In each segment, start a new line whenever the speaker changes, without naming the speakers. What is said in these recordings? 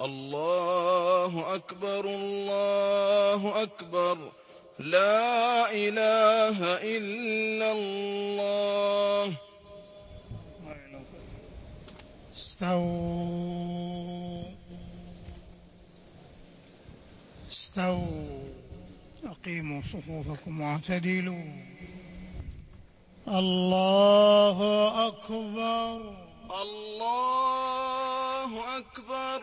الله أكبر الله أكبر. لا إله إلا الله.
استووا. استووا. أقيموا صفوفكم واعتدلوا. الله أكبر.
الله أكبر.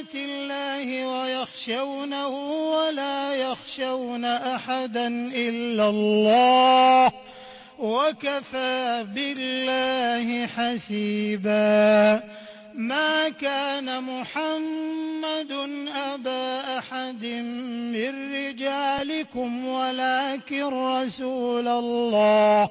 رسالات الله ويخشونه ولا يخشون أحدا إلا الله وكفى بالله حسيبا ما كان محمد أبا أحد من رجالكم ولكن رسول الله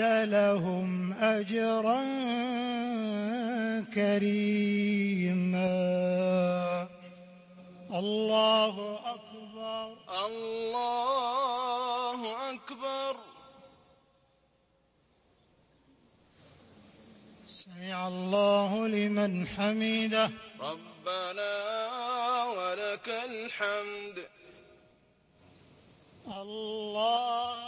لهم أجرا كريما. الله أكبر.
الله أكبر.
سمع الله لمن حمده.
ربنا ولك الحمد.
الله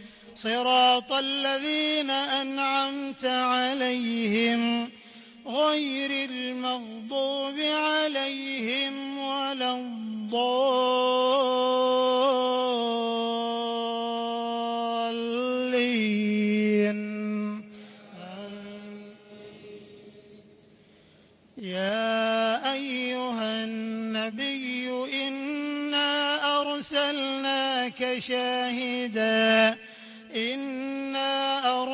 صراط الذين أنعمت عليهم غير المغضوب عليهم ولا الضالين. يا أيها النبي إنا أرسلناك شاهدا